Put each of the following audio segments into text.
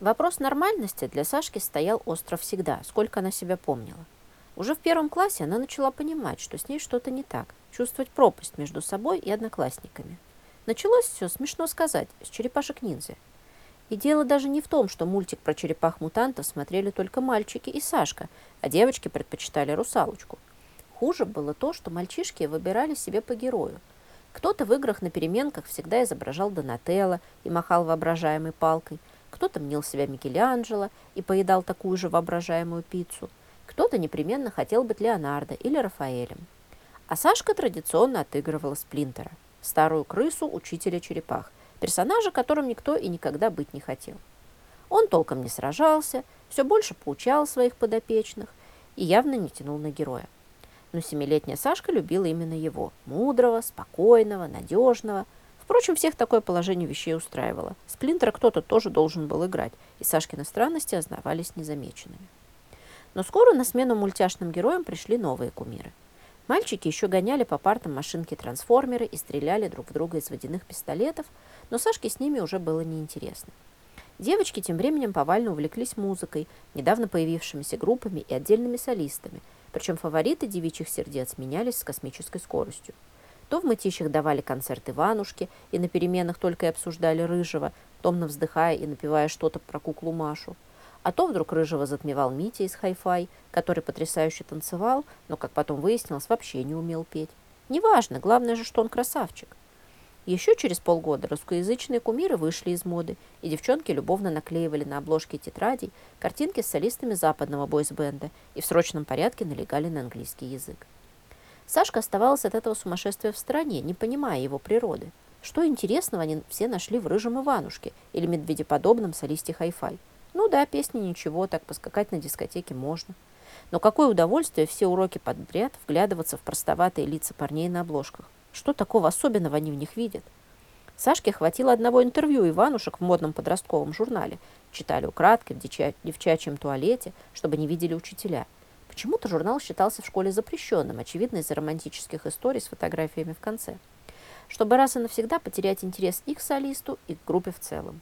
Вопрос нормальности для Сашки стоял остро всегда, сколько она себя помнила. Уже в первом классе она начала понимать, что с ней что-то не так, чувствовать пропасть между собой и одноклассниками. Началось все, смешно сказать, с черепашек-ниндзя. И дело даже не в том, что мультик про черепах-мутантов смотрели только мальчики и Сашка, а девочки предпочитали русалочку. Хуже было то, что мальчишки выбирали себе по герою. Кто-то в играх на переменках всегда изображал Донателло и махал воображаемой палкой, кто-то мнил себя Микеланджело и поедал такую же воображаемую пиццу, кто-то непременно хотел быть Леонардо или Рафаэлем. А Сашка традиционно отыгрывала Сплинтера, старую крысу учителя черепах, персонажа, которым никто и никогда быть не хотел. Он толком не сражался, все больше поучал своих подопечных и явно не тянул на героя. Но семилетняя Сашка любила именно его, мудрого, спокойного, надежного. Впрочем, всех такое положение вещей устраивало. Сплинтера кто-то тоже должен был играть, и Сашкины странности ознавались незамеченными. Но скоро на смену мультяшным героям пришли новые кумиры. Мальчики еще гоняли по партам машинки-трансформеры и стреляли друг в друга из водяных пистолетов, но Сашке с ними уже было неинтересно. Девочки тем временем повально увлеклись музыкой, недавно появившимися группами и отдельными солистами, причем фавориты девичьих сердец менялись с космической скоростью. То в мытищах давали концерт Иванушки и на переменах только и обсуждали Рыжего, томно вздыхая и напевая что-то про куклу Машу. А то вдруг Рыжего затмевал Митя из хай-фай, который потрясающе танцевал, но, как потом выяснилось, вообще не умел петь. Неважно, главное же, что он красавчик. Еще через полгода русскоязычные кумиры вышли из моды, и девчонки любовно наклеивали на обложки тетрадей картинки с солистами западного бойсбенда и в срочном порядке налегали на английский язык. Сашка оставалась от этого сумасшествия в стороне, не понимая его природы. Что интересного они все нашли в «Рыжем Иванушке» или медведеподобном солисте хай-фай. Ну да, песни ничего, так поскакать на дискотеке можно. Но какое удовольствие все уроки подряд вглядываться в простоватые лица парней на обложках. Что такого особенного они в них видят? Сашке хватило одного интервью Иванушек в модном подростковом журнале. Читали украдкой в девчачьем туалете, чтобы не видели учителя. Почему-то журнал считался в школе запрещенным, очевидно, из-за романтических историй с фотографиями в конце. Чтобы раз и навсегда потерять интерес и к солисту, и к группе в целом.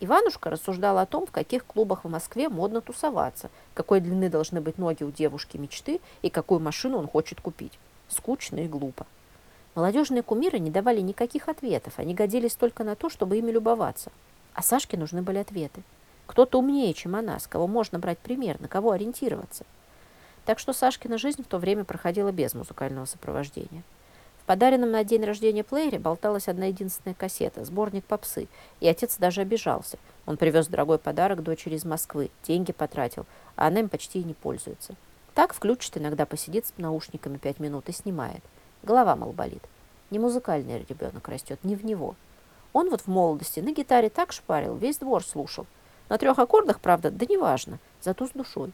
Иванушка рассуждал о том, в каких клубах в Москве модно тусоваться, какой длины должны быть ноги у девушки мечты и какую машину он хочет купить. Скучно и глупо. Молодежные кумиры не давали никаких ответов, они годились только на то, чтобы ими любоваться. А Сашке нужны были ответы. Кто-то умнее, чем она, с кого можно брать пример, на кого ориентироваться. Так что Сашкина жизнь в то время проходила без музыкального сопровождения подаренном на день рождения плеере болталась одна единственная кассета, сборник попсы, и отец даже обижался. Он привез дорогой подарок дочери из Москвы, деньги потратил, а она им почти и не пользуется. Так включит, иногда посидит с наушниками пять минут и снимает. Голова, мол, болит. Не музыкальный ребенок растет, не в него. Он вот в молодости на гитаре так шпарил, весь двор слушал. На трех аккордах, правда, да неважно, зато с душой.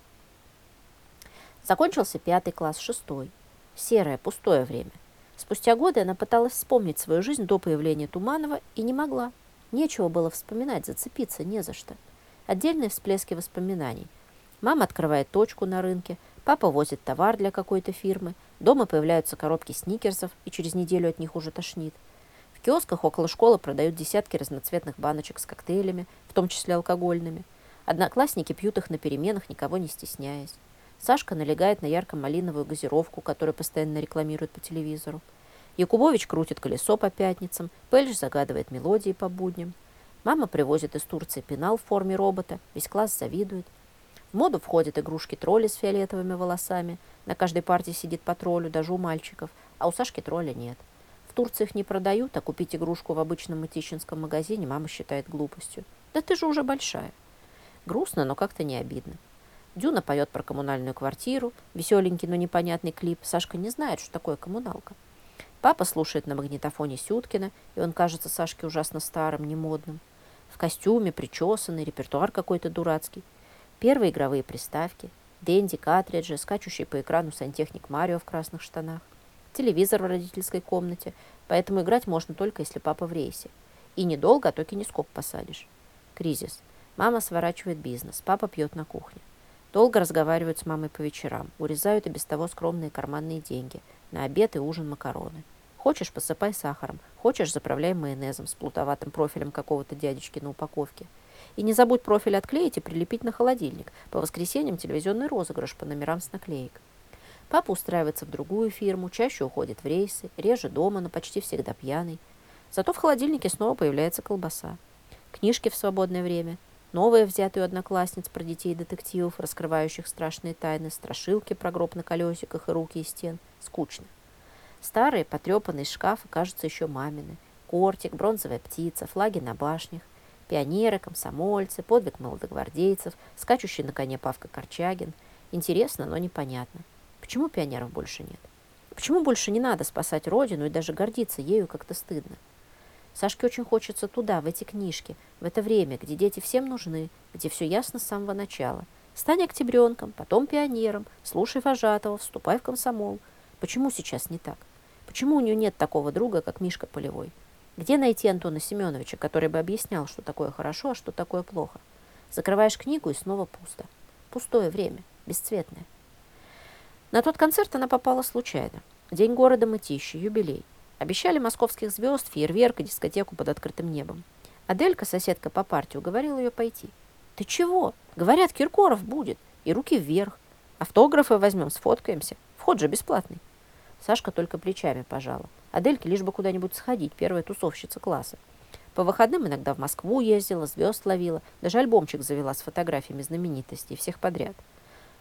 Закончился пятый класс, шестой. Серое, пустое время. Спустя годы она пыталась вспомнить свою жизнь до появления Туманова и не могла. Нечего было вспоминать, зацепиться не за что. Отдельные всплески воспоминаний. Мама открывает точку на рынке, папа возит товар для какой-то фирмы, дома появляются коробки сникерсов, и через неделю от них уже тошнит. В киосках около школы продают десятки разноцветных баночек с коктейлями, в том числе алкогольными. Одноклассники пьют их на переменах, никого не стесняясь. Сашка налегает на ярко-малиновую газировку, которую постоянно рекламируют по телевизору. Якубович крутит колесо по пятницам, Пельш загадывает мелодии по будням. Мама привозит из Турции пенал в форме робота, весь класс завидует. В моду входят игрушки-тролли с фиолетовыми волосами. На каждой партии сидит по троллю, даже у мальчиков, а у Сашки тролля нет. В Турции их не продают, а купить игрушку в обычном мытищинском магазине мама считает глупостью. Да ты же уже большая. Грустно, но как-то не обидно. Дюна поет про коммунальную квартиру, веселенький, но непонятный клип. Сашка не знает, что такое коммуналка. Папа слушает на магнитофоне Сюткина, и он кажется Сашке ужасно старым, немодным. В костюме, причесанный, репертуар какой-то дурацкий. Первые игровые приставки, Дэнди, картриджи, скачущий по экрану сантехник Марио в красных штанах. Телевизор в родительской комнате, поэтому играть можно только, если папа в рейсе. И недолго, а то кинескоп посадишь. Кризис. Мама сворачивает бизнес, папа пьет на кухне. Долго разговаривают с мамой по вечерам, урезают и без того скромные карманные деньги. На обед и ужин макароны. Хочешь, посыпай сахаром. Хочешь, заправляй майонезом с плутоватым профилем какого-то дядечки на упаковке. И не забудь профиль отклеить и прилепить на холодильник. По воскресеньям телевизионный розыгрыш по номерам с наклеек. Папа устраивается в другую фирму, чаще уходит в рейсы, реже дома, но почти всегда пьяный. Зато в холодильнике снова появляется колбаса. Книжки в свободное время, новые взятые у одноклассниц про детей детективов, раскрывающих страшные тайны, страшилки про гроб на колесиках и руки из стен. Скучно. Старые, потрепанные шкафы кажутся еще мамины. Кортик, бронзовая птица, флаги на башнях. Пионеры, комсомольцы, подвиг молодогвардейцев, скачущий на коне Павка Корчагин. Интересно, но непонятно. Почему пионеров больше нет? Почему больше не надо спасать родину и даже гордиться ею как-то стыдно? Сашке очень хочется туда, в эти книжки, в это время, где дети всем нужны, где все ясно с самого начала. Стань октябренком, потом пионером, слушай вожатого, вступай в комсомол. Почему сейчас не так? Почему у нее нет такого друга, как Мишка Полевой? Где найти Антона Семеновича, который бы объяснял, что такое хорошо, а что такое плохо? Закрываешь книгу и снова пусто. Пустое время, бесцветное. На тот концерт она попала случайно. День города Мытищи, юбилей. Обещали московских звезд, фейерверк и дискотеку под открытым небом. Аделька, соседка по партии, уговорила ее пойти. «Ты чего? Говорят, Киркоров будет. И руки вверх. Автографы возьмем, сфоткаемся. Вход же бесплатный». Сашка только плечами пожала. Адельке лишь бы куда-нибудь сходить, первая тусовщица класса. По выходным иногда в Москву ездила, звезд ловила, даже альбомчик завела с фотографиями знаменитостей, всех подряд.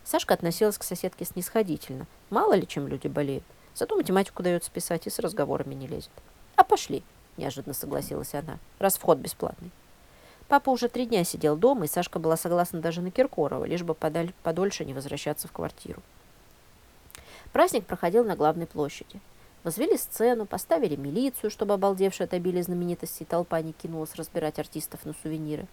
Сашка относилась к соседке снисходительно. Мало ли, чем люди болеют. Зато математику дается писать и с разговорами не лезет. «А пошли», – неожиданно согласилась она, – «раз вход бесплатный». Папа уже три дня сидел дома, и Сашка была согласна даже на Киркорова, лишь бы подаль, подольше не возвращаться в квартиру. Праздник проходил на главной площади. Возвели сцену, поставили милицию, чтобы обалдевшая от обилия знаменитостей толпа не кинулась разбирать артистов на сувениры.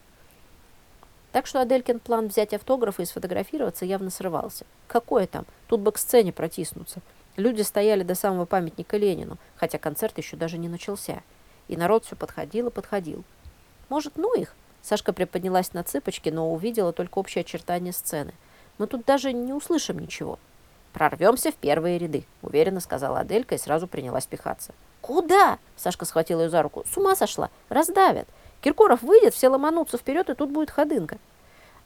Так что Аделькин план взять автографы и сфотографироваться явно срывался. Какое там? Тут бы к сцене протиснуться. Люди стояли до самого памятника Ленину, хотя концерт еще даже не начался. И народ все подходил и подходил. Может, ну их? Сашка приподнялась на цыпочки, но увидела только общее очертание сцены. Мы тут даже не услышим ничего. «Прорвемся в первые ряды», — уверенно сказала Аделька и сразу принялась пихаться. «Куда?» — Сашка схватила ее за руку. «С ума сошла! Раздавят! Киркоров выйдет, все ломанутся вперед, и тут будет ходынка.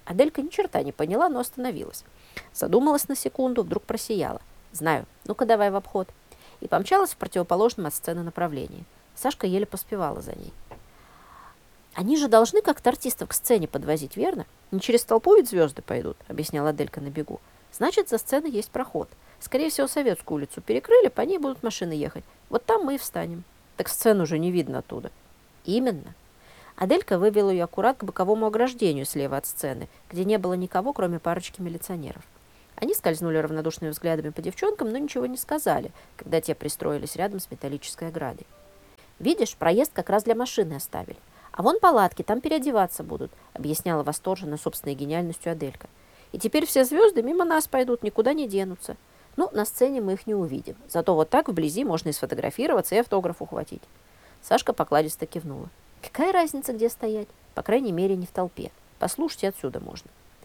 Аделька ни черта не поняла, но остановилась. Задумалась на секунду, вдруг просияла. «Знаю. Ну-ка давай в обход». И помчалась в противоположном от сцены направлении. Сашка еле поспевала за ней. «Они же должны как-то артистов к сцене подвозить, верно? Не через толпу ведь звезды пойдут», — объясняла Аделька на бегу. «Значит, за сценой есть проход. Скорее всего, Советскую улицу перекрыли, по ней будут машины ехать. Вот там мы и встанем. Так сцену уже не видно оттуда». «Именно. Аделька вывела ее аккурат к боковому ограждению слева от сцены, где не было никого, кроме парочки милиционеров. Они скользнули равнодушными взглядами по девчонкам, но ничего не сказали, когда те пристроились рядом с металлической оградой. «Видишь, проезд как раз для машины оставили. А вон палатки, там переодеваться будут», объясняла восторженно собственной гениальностью Аделька. «И теперь все звезды мимо нас пойдут, никуда не денутся. Ну, на сцене мы их не увидим. Зато вот так вблизи можно и сфотографироваться, и автограф ухватить». Сашка покладисто кивнула. Какая разница, где стоять? По крайней мере, не в толпе. Послушать отсюда можно.